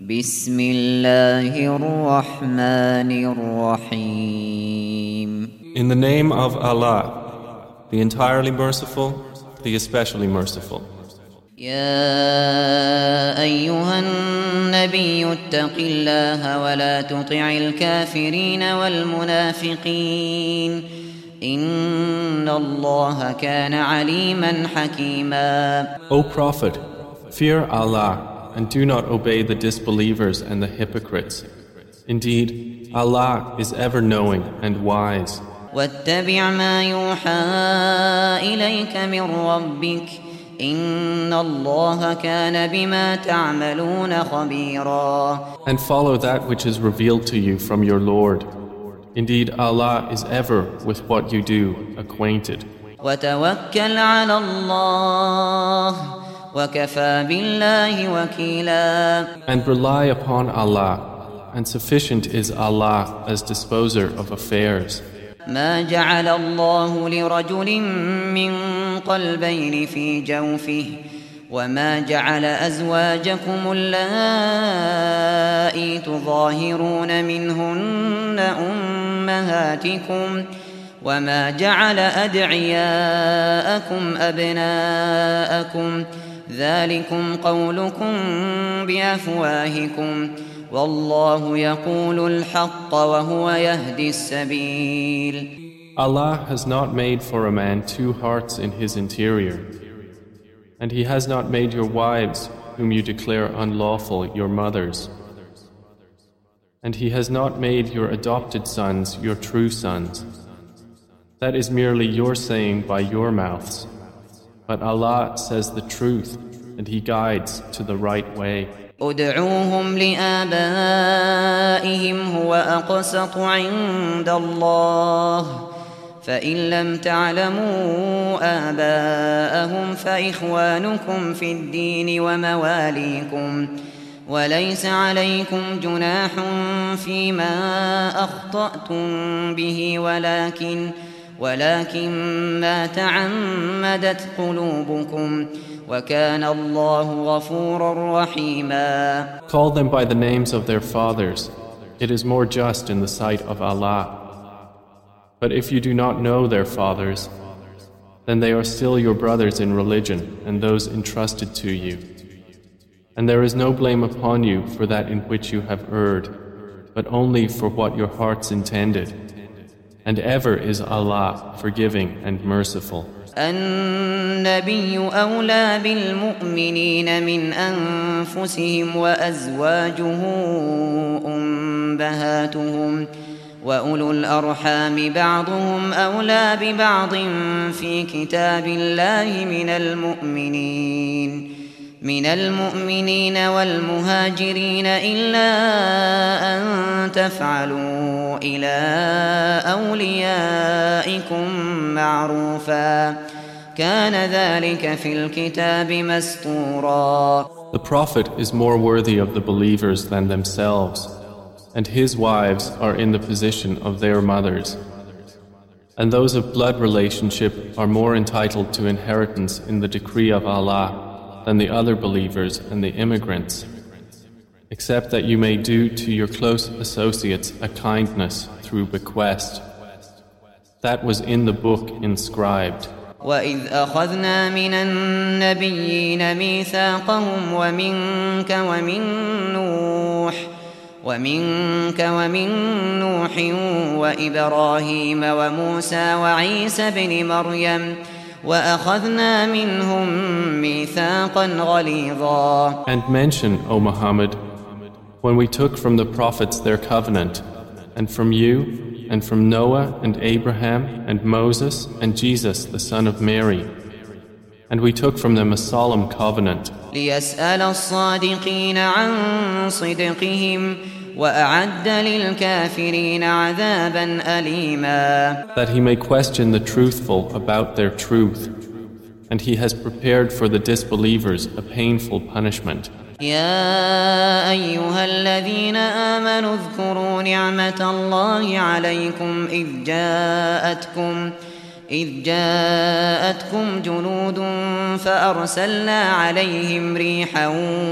بسم الله الرحمن الرحيم. In the name of Allah, the entirely merciful, the especially merciful. يا أيها النبي اتق الله ولا تطع الكافرين والمنافقين. إن الله كان عليما حكيما. O Prophet, fear Allah. and do not obey the disbelievers and the hypocrites. Indeed, Allah is ever knowing and wise. واتبع ما يوحى إليك من ربك إن الله كان بما تعملون خبيرا And follow that which is revealed to you from your Lord. Indeed, Allah is ever with what you do acquainted. وتوكل على الله وكفى بالله وكيلا And rely upon Allah, and sufficient is Allah as disposer of affairs. ما جعل الله لرجل من قلبين في جوفه وما جعل أزواجكم اللائي تظاهرون منهن أمهاتكم وما جعل أدعياءكم أبناءكم ذلكم قولكم بأفواهكم والله يقول الحق وهو يهدي السبيل Allah has not made for a man two hearts in his interior, and He has not made your wives, whom you declare unlawful, your mothers. And He has not made your adopted sons your true sons. That is merely your saying by your mouths. But Allah says the truth, and He guides to the right way. ادعوهم لآبائهم هو أقسط عند الله فإن لم تعلموا آباءهم فإخوانكم في الدين ومواليكم وليس عليكم جناح فيما أخطأتم به ولكن ولكن ما تعمدت قلوبكم وكان الله غفورا رحيما Call them by the names of their fathers. It is more just in the sight of Allah. But if you do not know their fathers, then they are still your brothers in religion and those entrusted to you. And there is no blame upon you for that in which you have erred, but only for what your hearts intended. And ever is Allah forgiving and merciful. النبي أولى بالمؤمنين من أنفسهم وأزواجه أمهاتهم وأولو الأرحام بعضهم أولى ببعض في كتاب الله من المؤمنين من المؤمنين والمهاجرين إلا أن تفعلوا إلى أوليائكم معروفا كان ذلك في الكتاب مسطورا The Prophet is more worthy of the believers than themselves, and his wives are in the position of their mothers. And those of blood relationship are more entitled to inheritance in the decree of Allah than the other believers and the immigrants, except that you may do to your close associates a kindness through bequest. That was in the book inscribed. وإذ أخذنا من النبيين ميثاقهم ومنك ومن نوح ومنك ومن نوح وإبراهيم وموسى وعيسى بن مريم وأخذنا منهم ميثاقا غليظا And mention, O Muhammad, when we took from the prophets their covenant, and from you, and from Noah and Abraham and Moses and Jesus the son of Mary. And we took from them a solemn covenant. ليسأل الصادقين عن صدقهم وأعد للكافرين عذابا أليما. That he may question the truthful about their truth, and he has prepared for the disbelievers a painful punishment. يا أيها الذين آمنوا اذكروا نعمة الله عليكم إذ جاءتكم إذ جاءتكم جنود فأرسلنا عليهم ريحا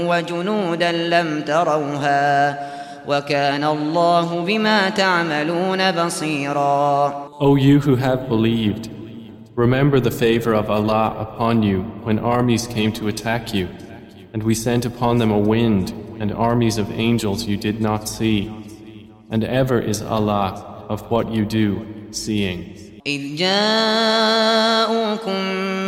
وجنودا لم تروها. وكان الله بما تعملون بصيرا O you who have believed, remember the favor of Allah upon you when armies came to attack you, and we sent upon them a wind and armies of angels you did not see. And ever is Allah of what you do seeing. إذ جاءوكم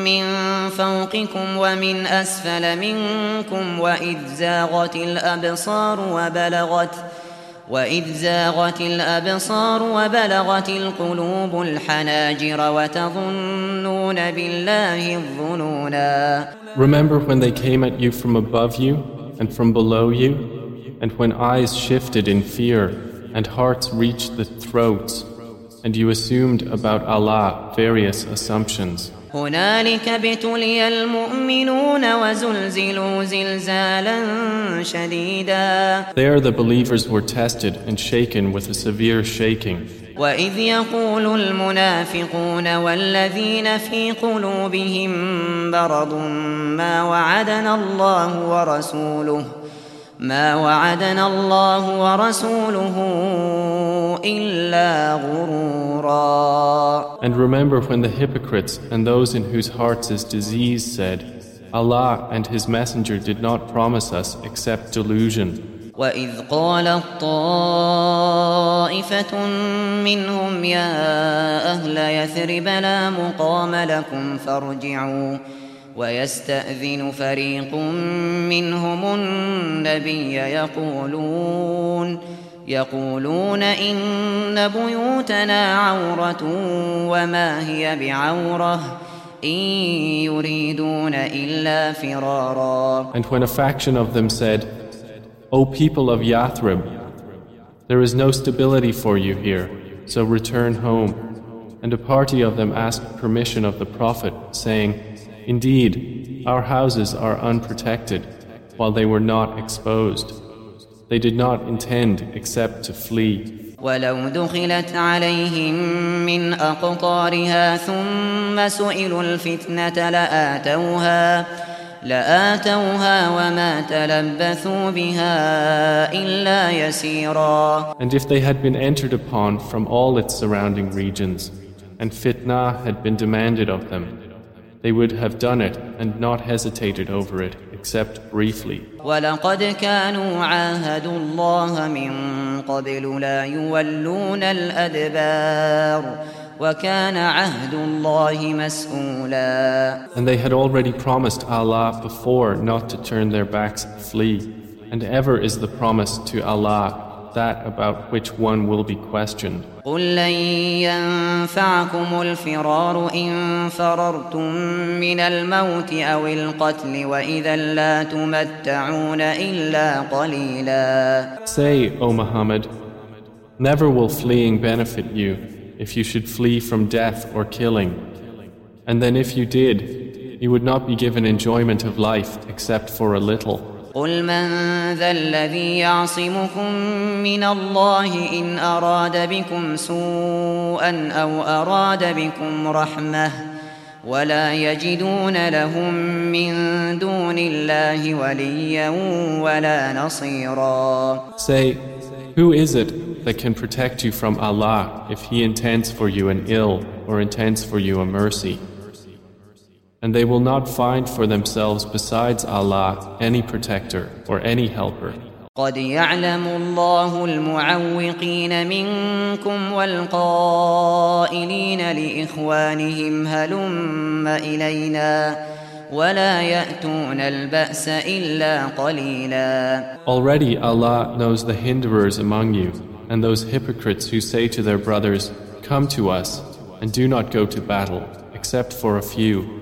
من فوقكم ومن أسفل منكم وإذ زاغت الأبصار وبلغت وإذ زاغت الأبصار وبلغت القلوب الحناجر وتظنون بالله الظنونا Remember when they came at you from above you and from below you, and when eyes shifted in fear and hearts reached the throats, and you assumed about Allah various assumptions. هنالك ابتلي المؤمنون وزلزلوا زلزالا شديدا There the believers were tested and shaken with a severe shaking. وإذ يقول المنافقون والذين في قلوبهم مرض ما وعدنا الله ورسوله ما وعدنا الله ورسوله إلا غرورا And remember when the hypocrites and those in whose hearts is disease said, Allah and His Messenger did not promise us except delusion. وإذ قالت طائفة منهم يا أهل يثرب لا مقام لكم فارجعوا ويستأذن فريق منهم النبي يقولون يقولون إن بيوتنا عورة وما هي بعورة إن يريدون إلا فرارا And when a faction of them said, O people of Yathrib, there is no stability for you here, so return home. And a party of them asked permission of the Prophet, saying, Indeed, our houses are unprotected, while they were not exposed. They did not intend except to flee. ولو دخلت عليهم من أقطارها ثم سئلوا الفتنة لآتوها لآتوها وما تلبثوا بها إلا يسيرا And if they had been entered upon from all its surrounding regions, and fitna had been demanded of them, they would have done it and not hesitated over it except briefly. ولقد كانوا عاهدوا الله من قبل لا يولون الأدبار وكان عهد الله مسؤولا And they had already promised Allah before not to turn their backs and flee. And ever is the promise to Allah that about which one will be questioned. قل لن ينفعكم الفرار إن فررتم من الموت أو القتل وإذا لا تمتعون إلا قليلا Say, O Muhammad, never will fleeing benefit you if you should flee from death or killing. And then if you did, you would not be given enjoyment of life except for a little. قل من ذا الذي يعصمكم من الله إن أراد بكم سوءا أو أراد بكم رحمة ولا يجدون لهم من دون الله وليا ولا نصيرا Say, who is it that can protect you from Allah if He intends for you an ill or intends for you a mercy? And they will not find for themselves besides Allah any protector or any helper. قد يعلم الله المعوقين منكم والقائلين لإخوانهم هلم إلينا ولا يأتون البأس إلا قليلا Already Allah knows the hinderers among you and those hypocrites who say to their brothers, Come to us and do not go to battle except for a few.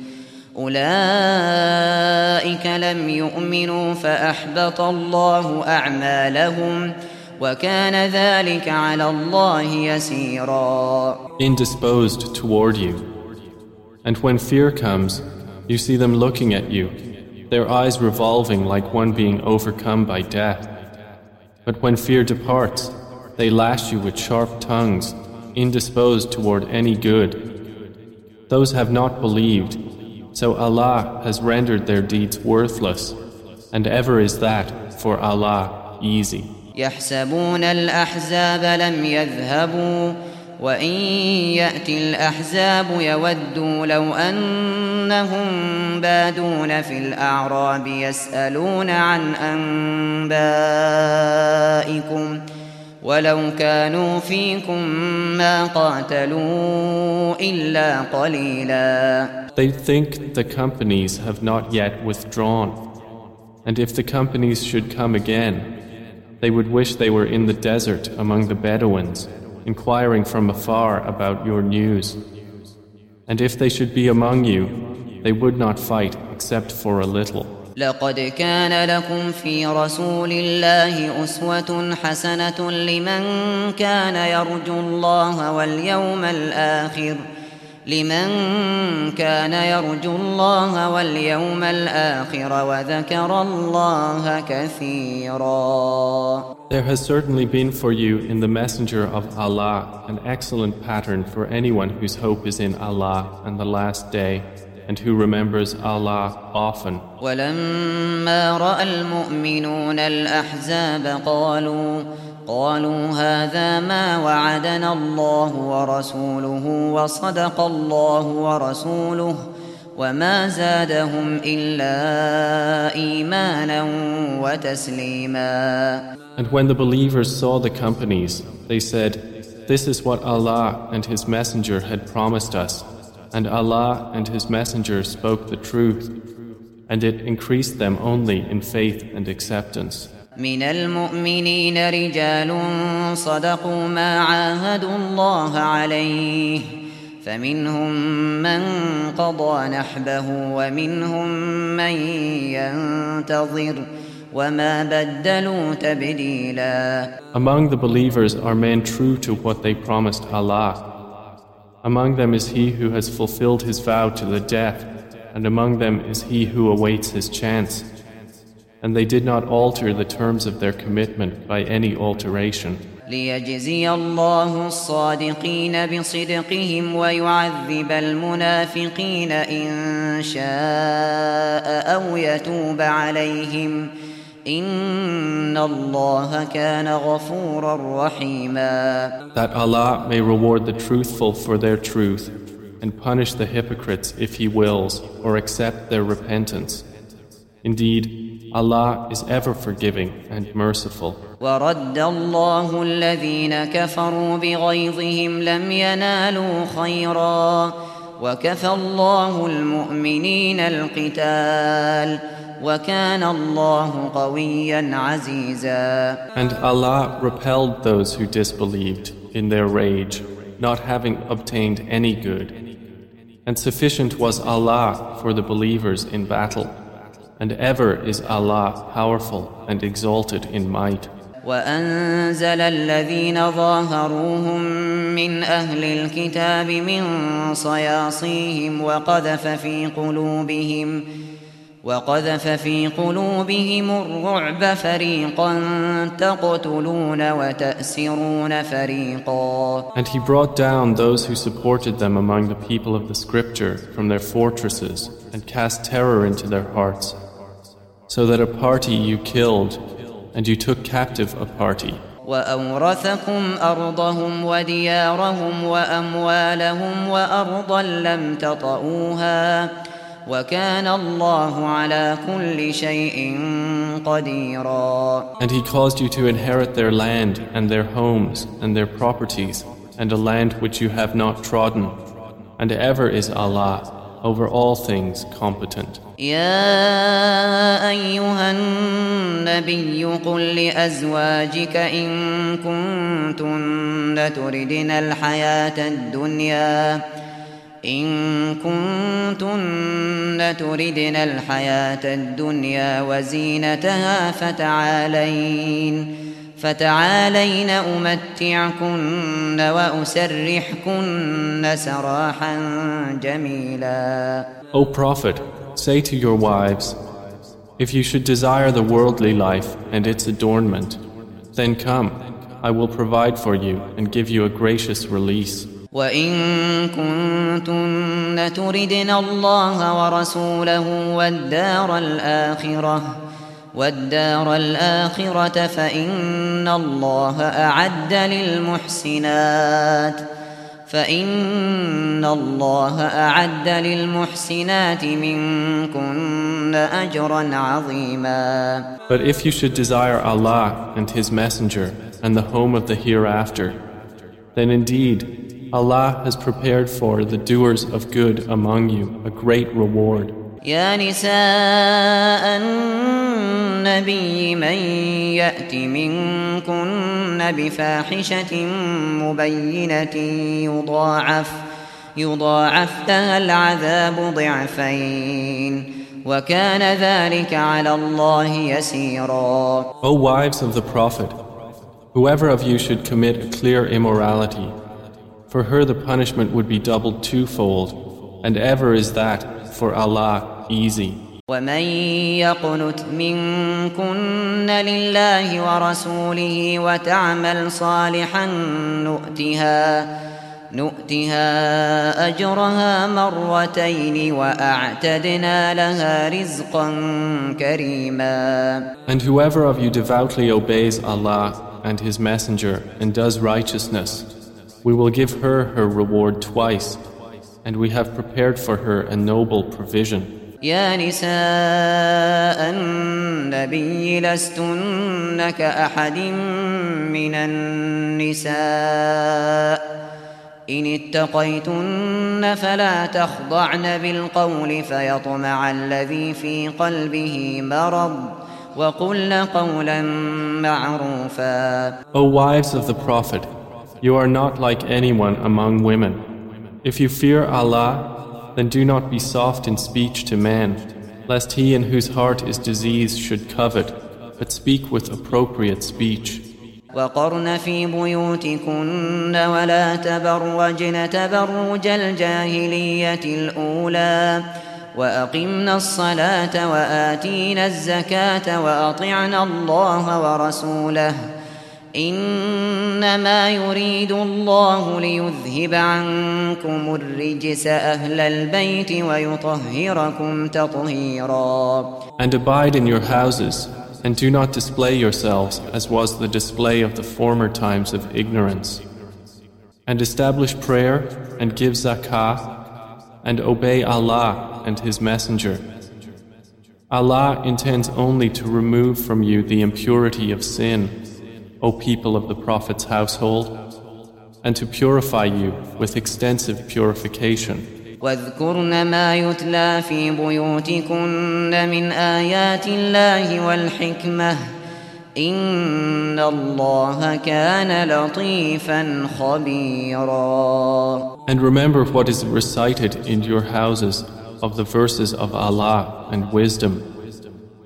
أولئك لم يؤمنوا فأحبط الله أعمالهم وكان ذلك على الله يسيرا Indisposed toward you. And when fear comes, you see them looking at you, their eyes revolving like one being overcome by death. But when fear departs, they lash you with sharp tongues, indisposed toward any good. Those have not believed, so Allah has rendered their deeds worthless, and ever is that for Allah easy. يحسبون الأحزاب لم يذهبوا وإن يأتي الأحزاب يودوا لو أنهم بادون في الأعراب يسألون عن أنبائكم ولو كانوا فيكم ما قاتلوا إلا قليلا They think the companies have not yet withdrawn. And if the companies should come again, they would wish they were in the desert among the Bedouins, inquiring from afar about your news. And if they should be among you, they would not fight except for a little. لقد كان لكم في رسول الله أسوة حسنة لمن كان يرجو الله واليوم الآخر لمن كان يرجو الله واليوم الآخر وذكر الله كثيرا There has certainly been for you in the Messenger of Allah an excellent pattern for anyone whose hope is in Allah and the Last Day and who remembers Allah often. ولما رأى المؤمنون الأحزاب قالوا قالوا هذا ما وعدنا الله ورسوله وصدق الله ورسوله وما زادهم إلا إيمانا وتسليما And when the believers saw the companies, they said, This is what Allah and His Messenger had promised us, and Allah and His Messenger spoke the truth, and it increased them only in faith and acceptance. من المؤمنين رجال صدقوا ما عاهدوا الله عليه فمنهم من قضى نحبه ومنهم من ينتظر وما بدلوا تبديلا Among the believers are men true to what they promised Allah. Among them is he who has fulfilled his vow to the death, and among them is he who awaits his chance. And they did not alter the terms of their commitment by any alteration. ليجزي الله الصادقين بصدقهم ويعذب المنافقين إن شاء أو يتوب عليهم That Allah may reward the truthful for their truth and punish the hypocrites if He wills or accept their repentance. Indeed, Allah is ever forgiving and merciful. ورد الله الذين كفروا بغيظهم لم ينالوا خيرا وكفى الله المؤمنين القتال وكان الله قويا عزيزا And Allah repelled those who disbelieved in their rage, not having obtained any good. And sufficient was Allah for the believers in battle. And ever is Allah powerful and exalted in might. وأنزل الذين ظاهروهم من أهل الكتاب من صياصيهم وقذف في قلوبهم وقذف في قلوبهم الرعب فريقا تقتلون وتأسرون فريقا And he brought down those who supported them among the people of the scripture from their fortresses and cast terror into their hearts, so that a party you killed and you took captive a party. وأورثكم أرضهم وديارهم وأموالهم وأرضا لم تطئوها وكان الله على كل شيء قديرا And he caused you to inherit their land and their homes and their properties and a land which you have not trodden. And ever is Allah over all things competent. يا أيها النبي قل لأزواجك إن كنتن تردن الحياة الدنيا إن كنتن تردن الحياة الدنيا وزينتها فتعالين فتعالين أمتعكن وأسرحكن سراحا جميلا O Prophet, say to your wives, If you should desire the worldly life and its adornment, then come, I will provide for you and give you a gracious release. وإن كنتن تردن الله ورسوله والدار الآخرة والدار الآخرة فإن الله أعد للمحسنات فإن الله أعد للمحسنات منكن أجرا عظيما But if you should desire Allah and His Messenger and the home of the hereafter, then indeed Allah has prepared for the doers of good among you a great reward. يا نساء النبي من يأت منكن بفاحشة مبينة يضاعف يضاعف لها العذاب ضعفين وكان ذلك على الله يسيرا O wives of the Prophet, whoever of you should commit a clear immorality, for her the punishment would be doubled twofold, and ever is that for Allah easy. ومن يقنت منكن لله ورسوله وتعمل صالحا نؤتها نؤتها أجرها مرتين وأعتدنا لها رزقا كريما And whoever of you devoutly obeys Allah and His Messenger and does righteousness, we will give her her reward twice, and we have prepared for her a noble provision. يا نساء النبي لستن كأحد من النساء إن اتقيتن فلا تخضعن بالقول فيطمع الذي في قلبه مرض وقلن قولا معروفا O wives of the Prophet, you are not like anyone among women. If you fear Allah, then do not be soft in speech to men, lest he in whose heart is disease should covet, but speak with appropriate speech. وقرن في بيوتكن ولا تبرجن تبرج الجاهلية الأولى وأقمنا الصلاة وآتينا الزكاة وأطعنا الله ورسوله إنما يريد الله ليذهب عنكم الرجس أهل البيت ويطهركم تطهيرا And abide in your houses, and do not display yourselves as was the display of the former times of ignorance. And establish prayer, and give zakah, and obey Allah and His Messenger. Allah intends only to remove from you the impurity of sin, O people of the Prophet's household, and to purify you with extensive purification. واذكرن ما يتلى في بيوتكن من آيات الله والحكمة إن الله كان لطيفا خبيرا And remember what is recited in your houses of the verses of Allah and wisdom.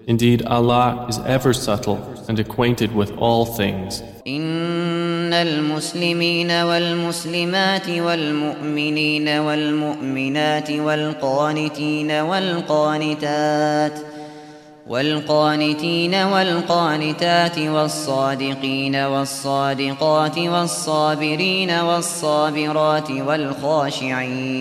Indeed, Allah is ever subtle and acquainted with all things. إن المسلمين والمسلمات والمؤمنين والمؤمنات والقانتين والقانتات والقانتين والقانتات والصادقين والصادقات والصابرين والصابرات والخاشعين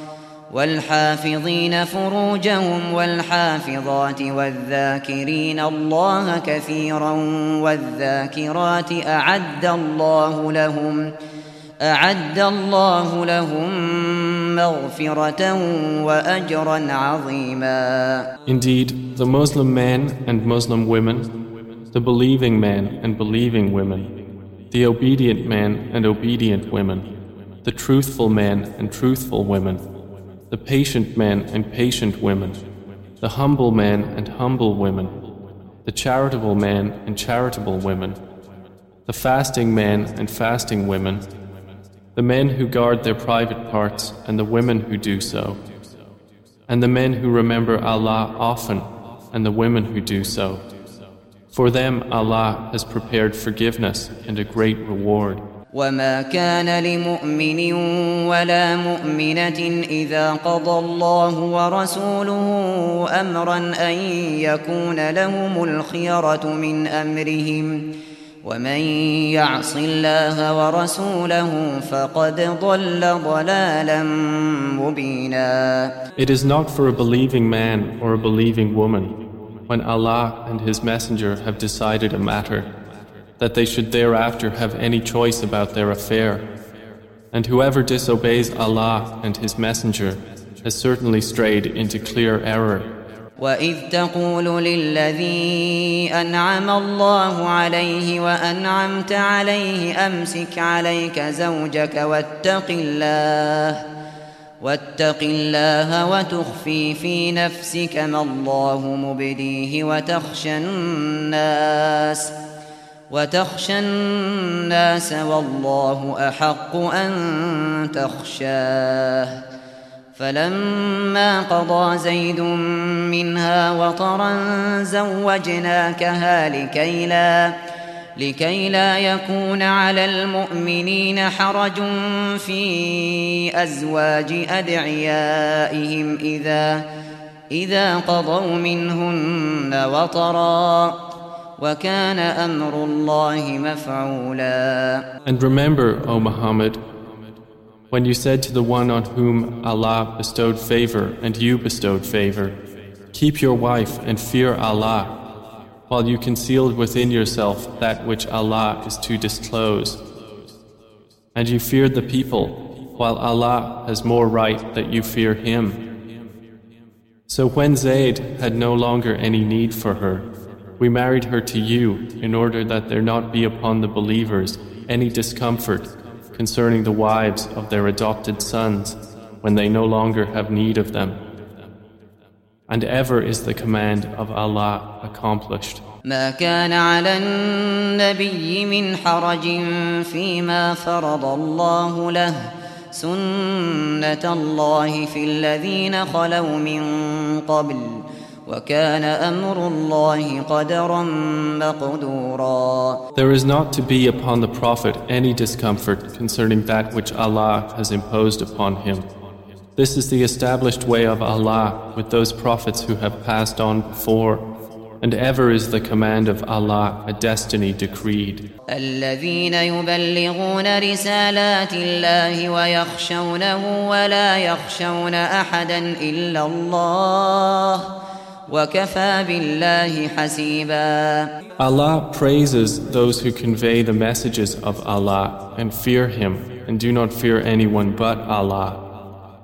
والحافظين فروجهم والحافظات والذاكرين الله كثيرا والذاكرات أعد الله لهم أعد الله لهم مغفرة وأجرا عظيما Indeed, the Muslim men and Muslim women, the believing men and believing women, the obedient men and obedient women, the truthful men and truthful women, the patient men and patient women, the humble men and humble women, the charitable men and charitable women, the fasting men and fasting women, the men who guard their private parts and the women who do so, and the men who remember Allah often and the women who do so. For them Allah has prepared forgiveness and a great reward. وما كان لمؤمن ولا مؤمنة إذا قضى الله ورسوله أمرا أن يكون لهم الخيرة من أمرهم ومن يعص الله ورسوله فقد ضل ضلالا مبينا. It is not for a believing man or a believing woman when Allah and His Messenger have decided a matter. that they should thereafter have any choice about their affair. And whoever disobeys Allah and His Messenger has certainly strayed into clear error. وإذ تقول للذي أنعم الله عليه وأنعمت عليه أمسك عليك زوجك واتق الله واتق الله وتخفي في نفسك ما الله مبديه وتخشى الناس وتخشى الناس والله أحق أن تخشاه. فلما قضى زيد منها وطرا زوجناكها لكي لا لكي لا يكون على المؤمنين حرج في أزواج أدعيائهم إذا إذا قضوا منهن وطرا. And remember, O Muhammad, when you said to the one on whom Allah bestowed favor and you bestowed favor, Keep your wife and fear Allah, while you concealed within yourself that which Allah is to disclose. And you feared the people, while Allah has more right that you fear Him. So when Zayd had no longer any need for her, we married her to you in order that there not be upon the believers any discomfort concerning the wives of their adopted sons when they no longer have need of them. And ever is the command of Allah accomplished. ما كان على النبي من حرج فيما فرض الله له سنة الله في الذين خلوا من قبل وكان أمر الله قدرا مقدورا There is not to be upon the Prophet any discomfort concerning that which Allah has imposed upon him. This is the established way of Allah with those prophets who have passed on before, and ever is the command of Allah a destiny decreed. الذين يبلغون رسالات الله ويخشونه ولا يخشون أحدا إلا الله وكفى بالله حسيبا Allah praises those who convey the messages of Allah and fear Him and do not fear anyone but Allah.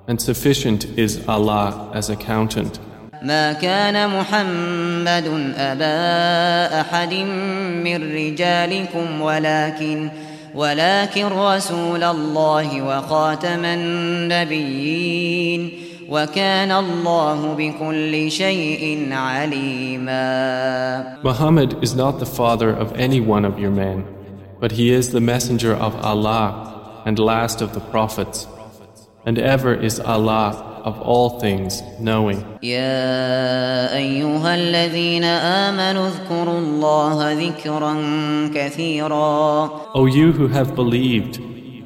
And sufficient is Allah as accountant. ما كان محمد أبا أحد من رجالكم ولكن ولكن رسول الله وخاتم النبيين وكان الله بكل شيء عليما Muhammad is not the father of any one of your men, but he is the messenger of Allah and last of the prophets. And ever is Allah of all things knowing. يا أيها الذين آمنوا اذكروا الله ذكرا كثيرا O you who have believed,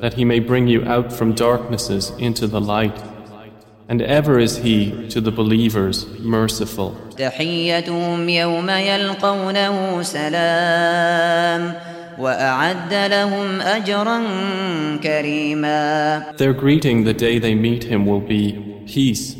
that He may bring you out from darknesses into the light. And ever is He to the believers merciful. تحيتهم يوم يلقونه سلام وأعد لهم أجرا كريما Their greeting the day they meet him will be peace,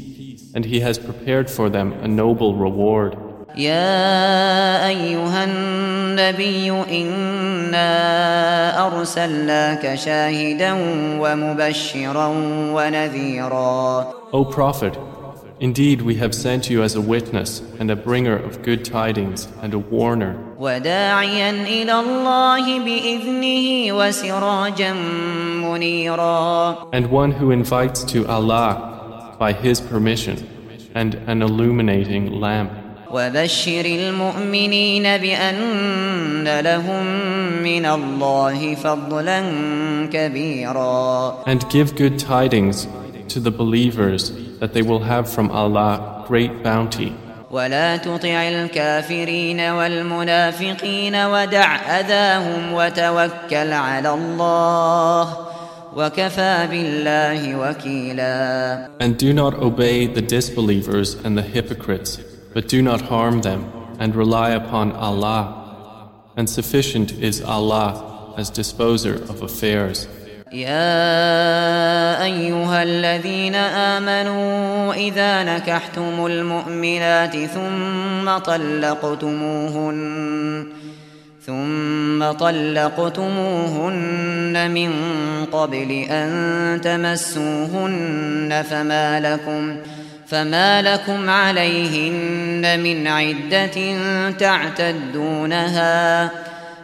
and he has prepared for them a noble reward. يا أيها النبي إنا أرسلناك شاهدا ومبشرا ونذيرا O Prophet, indeed we have sent you as a witness and a bringer of good tidings and a warner. وداعيا إلى الله بإذنه وسراجا منيرا and one who invites to Allah by His permission and an illuminating lamp. وبشر المؤمنين بأن لهم من الله فضلا كبيرا And give good tidings to the believers that they will have from Allah great bounty. ولا تطع الكافرين والمنافقين ودع أذاهم وتوكل على الله وكفى بالله وكيلا And do not obey the disbelievers and the hypocrites, But do not harm them, and rely upon Allah. And sufficient is Allah as disposer of affairs. يا أيها الذين آمنوا إذا نكحتم المؤمنات ثم طلقتموهن ثم طلقتموهن من قبل أن تمسوهن فما لكم فما لكم عليهن من عدة تعتدونها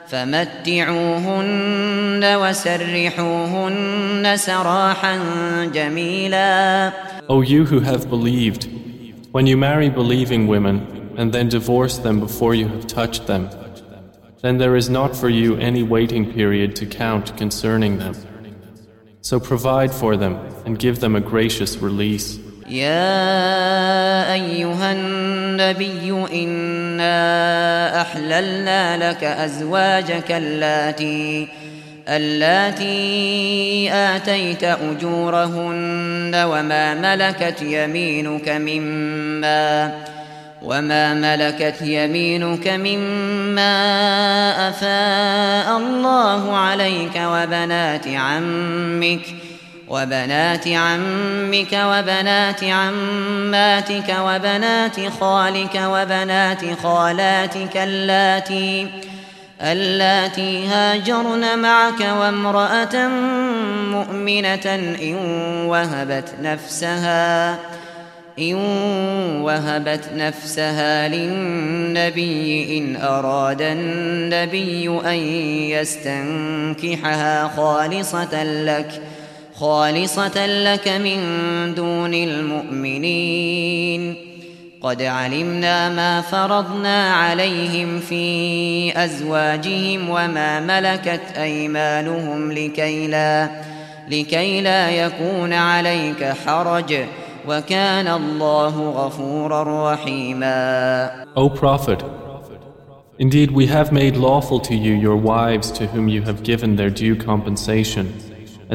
فمتعوهن وسرحوهن سراحا جميلا O you who have believed, when you marry believing women and then divorce them before you have touched them, then there is not for you any waiting period to count concerning them. So provide for them and give them a gracious release. يا أيها النبي إنا أحللنا لك أزواجك اللاتي اللاتي آتيت أجورهن وما ملكت يمينك مما وما ملكت يمينك مما أفاء الله عليك وبنات عمك وبنات عمك وبنات عماتك وبنات خالك وبنات خالاتك اللاتي اللاتي هاجرن معك وامرأة مؤمنة إن وهبت نفسها إن وهبت نفسها للنبي إن أراد النبي أن يستنكحها خالصة لك خالصة لك من دون المؤمنين. قد علمنا ما فرضنا عليهم في أزواجهم وما ملكت أيمانهم لكي لا, لكي لا يكون عليك حرج. وكان الله غفورا رحيما. O Prophet, indeed we have made lawful to you your wives to whom you have given their due compensation,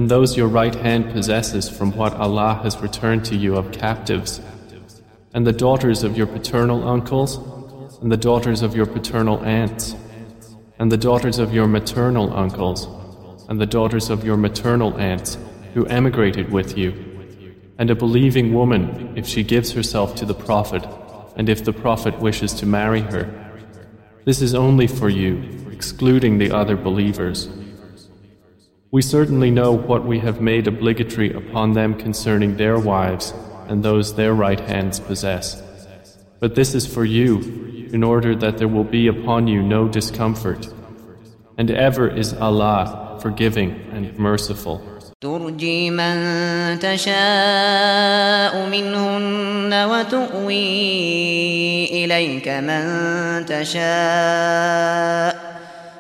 and those your right hand possesses from what Allah has returned to you of captives, and the daughters of your paternal uncles, and the daughters of your paternal aunts, and the daughters of your maternal uncles, and the daughters of your maternal aunts who emigrated with you, and a believing woman if she gives herself to the Prophet, and if the Prophet wishes to marry her. This is only for you, excluding the other believers. We certainly know what we have made obligatory upon them concerning their wives and those their right hands possess. But this is for you, in order that there will be upon you no discomfort. And ever is Allah forgiving and merciful. ترجي من تشاء منهن وتؤوي إليك من تشاء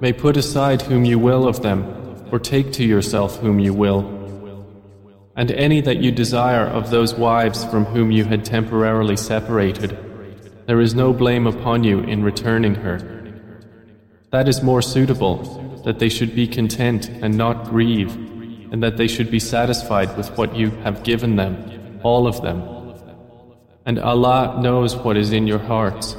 may put aside whom you will of them, or take to yourself whom you will. And any that you desire of those wives from whom you had temporarily separated, there is no blame upon you in returning her. That is more suitable, that they should be content and not grieve, and that they should be satisfied with what you have given them, all of them. And Allah knows what is in your hearts,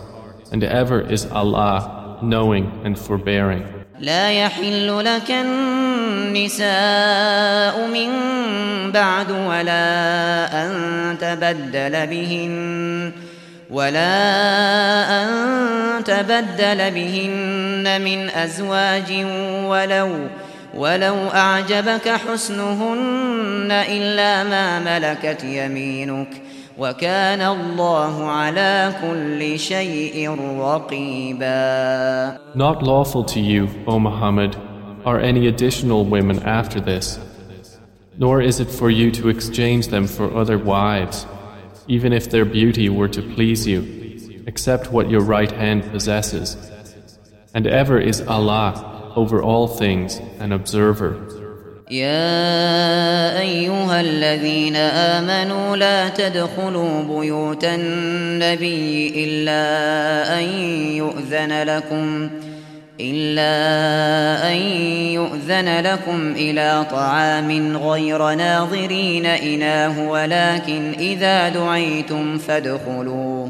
and ever is Allah knowing and forbearing. لا يحل لك النساء من بعد ولا أن تبدل بهن ولا أن تبدل بهن من أزواج ولو ولو أعجبك حسنهن إلا ما ملكت يمينك وكان الله على كل شيء رقيبا Not lawful to you, O Muhammad, are any additional women after this, nor is it for you to exchange them for other wives, even if their beauty were to please you, except what your right hand possesses. And ever is Allah over all things an observer. يا أيها الذين آمنوا لا تدخلوا بيوت النبي إلا أن يؤذن لكم إلا أن يؤذن لكم إلى طعام غير ناظرين إناه ولكن إذا دعيتم فادخلوا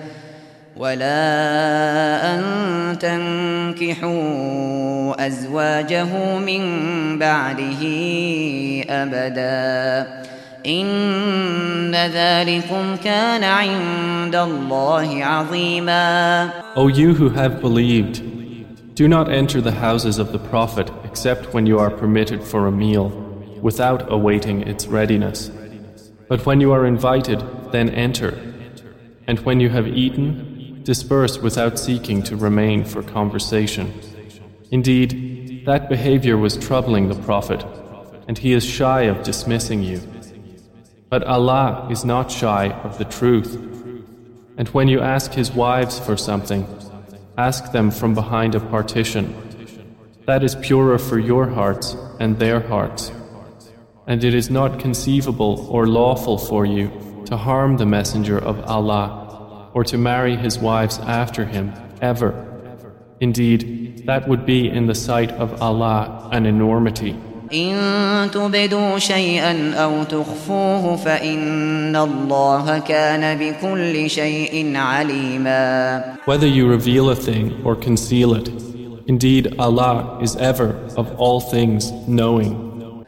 ولا أن تنكحوا أزواجه من بعده أبدا إن ذلكم كان عند الله عظيما O you who have believed, do not enter the houses of the Prophet except when you are permitted for a meal, without awaiting its readiness. But when you are invited, then enter. And when you have eaten, disperse without seeking to remain for conversation. Indeed, that behavior was troubling the Prophet, and he is shy of dismissing you. But Allah is not shy of the truth. And when you ask His wives for something, ask them from behind a partition. That is purer for your hearts and their hearts. And it is not conceivable or lawful for you to harm the Messenger of Allah or to marry his wives after him, ever. Indeed, that would be in the sight of Allah an enormity. إن تبدوا شيئا أو تخفوه فإن الله كان بكل شيء عليما Whether you reveal a thing or conceal it, indeed Allah is ever of all things knowing.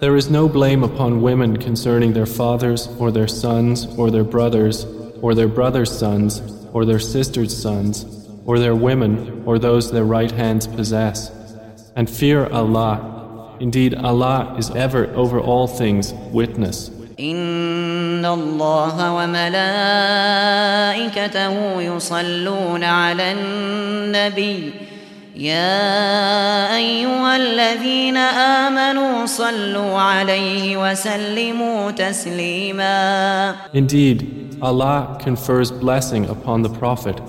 There is no blame upon women concerning their fathers or their sons or their brothers or their brothers' sons or their sisters' sons or their women, or those their right hands possess. And fear Allah. Indeed, Allah is ever over all things witness. إن الله وملائكته يصلون على النبي يا أيها الذين آمنوا صلوا عليه وسلموا تسليما Indeed, Allah confers blessing upon the Prophet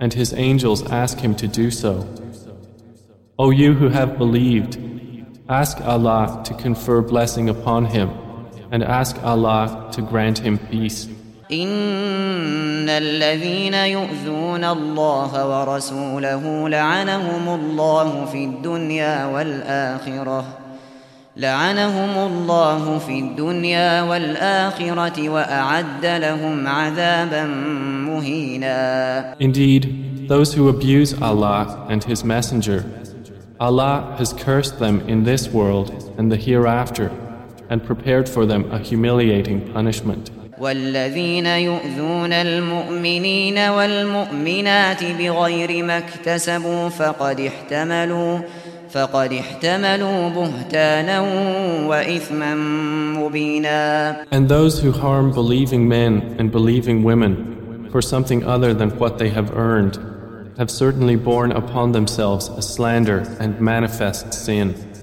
and his angels ask him to do so. O you who have believed, ask Allah to confer blessing upon him and ask Allah to grant him peace. إن الذين يؤذون الله ورسوله لعنهم الله في الدنيا والآخرة لعنهم الله في الدنيا والآخرة وأعد لهم عذابا مهينا Indeed, those who abuse Allah and His Messenger, Allah has cursed them in this world and the hereafter and prepared for them a humiliating punishment. والذين يؤذون المؤمنين والمؤمنات بغير ما اكتسبوا فقد احتملوا فقد احتملوا بهتانا وإثما مبينا And those who harm believing men and believing women for something other than what they have earned have certainly borne upon themselves a slander and manifest sin.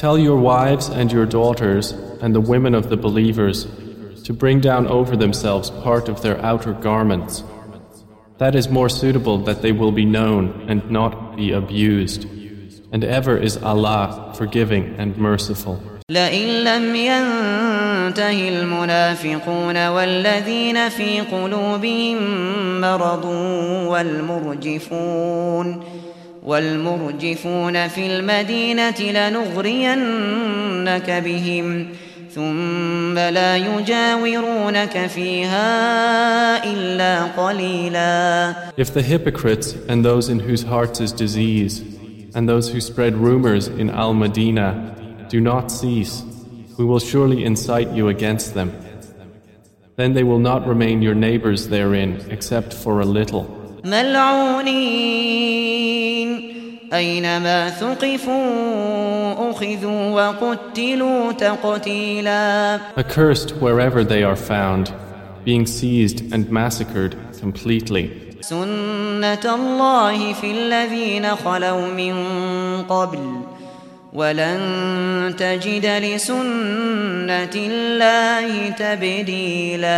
tell your wives and your daughters and the women of the believers to bring down over themselves part of their outer garments. That is more suitable that they will be known and not be abused. And ever is Allah forgiving and merciful. لئن لم ينته المنافقون والذين في قلوبهم مرض والمرجفون والمرجفون في المدينة لنغرينك بهم ثم لا يجاورونك فيها إلا قليلا If the hypocrites and those in whose hearts is disease and those who spread rumors in Al Madinah do not cease, we will surely incite you against them. Then they will not remain your neighbors therein except for a little. ملعونين أينما ثقفوا أخذوا وقتلوا تقتيلا Accursed wherever they are found, being seized and massacred completely. سنة الله في الذين خلوا من قبل ولن تجد لسنة الله تبديلا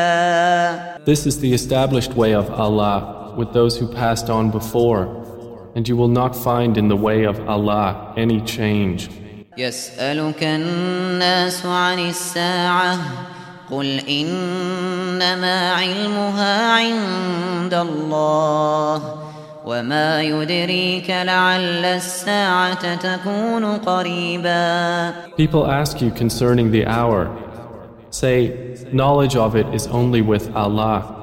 This is the established way of Allah with those who passed on before, and you will not find in the way of Allah any change. يسألك الناس عن الساعة قل إنما علمها عند الله وما يدريك لعل الساعة تكون قريبا People ask you concerning the hour. Say, knowledge of it is only with Allah.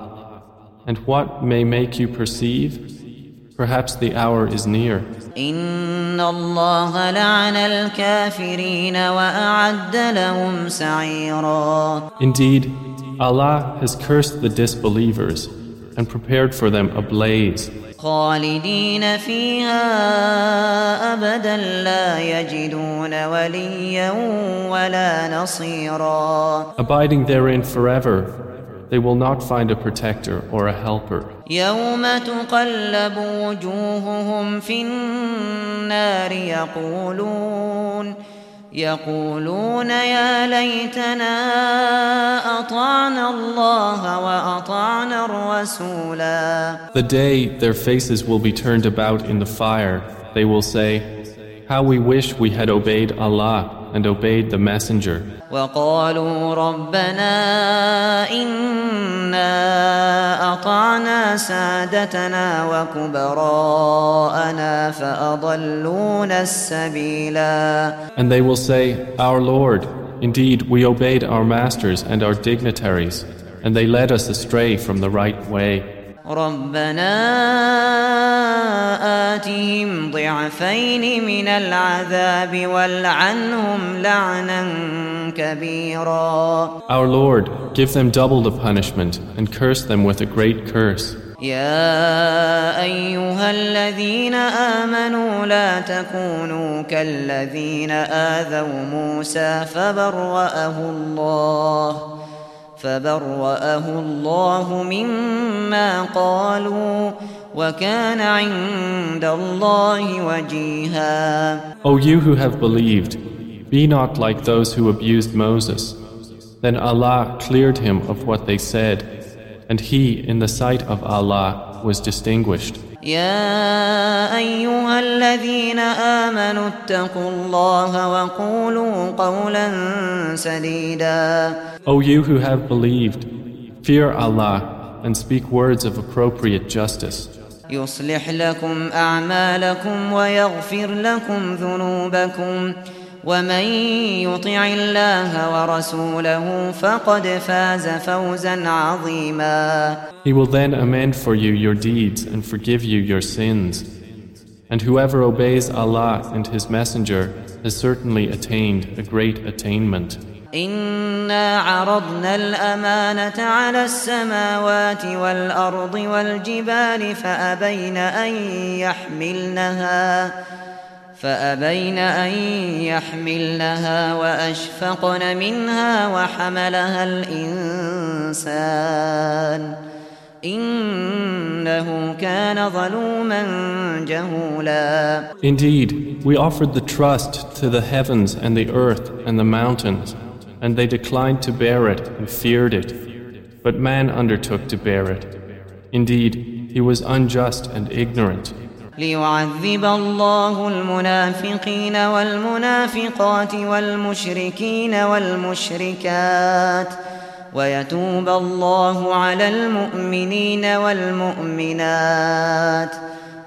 And what may make you perceive? Perhaps the hour is near. إن الله لعن الكافرين وأعد لهم سعيرا Indeed, Allah has cursed the disbelievers and prepared for them a blaze. خالدين فيها أبدا لا يجدون وليا ولا نصيرا Abiding therein forever, they will not find a protector or a helper. يوم تقلب وجوههم في النار يقولون يقولون يا ليتنا أطعنا الله وأطعنا الرسولا The day their faces will be turned about in the fire, they will say, How we wish we had obeyed Allah and obeyed the Messenger. وقالوا ربنا إنا أطعنا سادتنا وكبراءنا فأضلونا السبيلا And they will say, Our Lord, indeed we obeyed our masters and our dignitaries, and they led us astray from the right way. ربنا آتهم ضعفين من العذاب والعنهم لعنا كبيرا. Our Lord, give them double the punishment and curse them with a great curse. يا أيها الذين آمنوا لا تكونوا كالذين آذوا موسى فبرأه الله. فبرأه الله مما قالوا. وكان عند الله وجيها O you who have believed, be not like those who abused Moses. Then Allah cleared him of what they said, and he, in the sight of Allah, was distinguished. يا أيها الذين آمنوا اتقوا الله وقولوا قولا سديدا O you who have believed, fear Allah and speak words of appropriate justice. يصلح لكم أعمالكم ويغفر لكم ذنوبكم ومن يطع الله ورسوله فقد فاز فوزا عظيما He will then amend for you your deeds and forgive you your sins. And whoever obeys Allah and His Messenger has certainly attained a great attainment. إنا عرضنا الأمانة على السماوات والأرض والجبال فأبين أن يحملنها فأبين أن يحملنها وأشفقن منها وحملها الإنسان إنه كان ظلوما جهولا. Indeed, we offered the trust to the heavens and the earth and the mountains, and they declined to bear it and feared it. But man undertook to bear it. Indeed, he was unjust and ignorant. ليعذب الله المنافقين والمنافقات والمشركين والمشركات ويتوب الله على المؤمنين والمؤمنات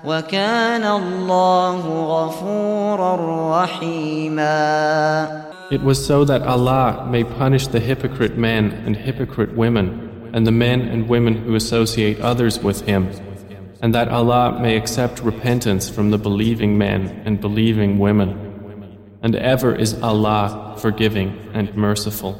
وكان الله غفورا رحيما it was so that Allah may punish the hypocrite men and hypocrite women, and the men and women who associate others with Him, and that Allah may accept repentance from the believing men and believing women. And ever is Allah forgiving and merciful.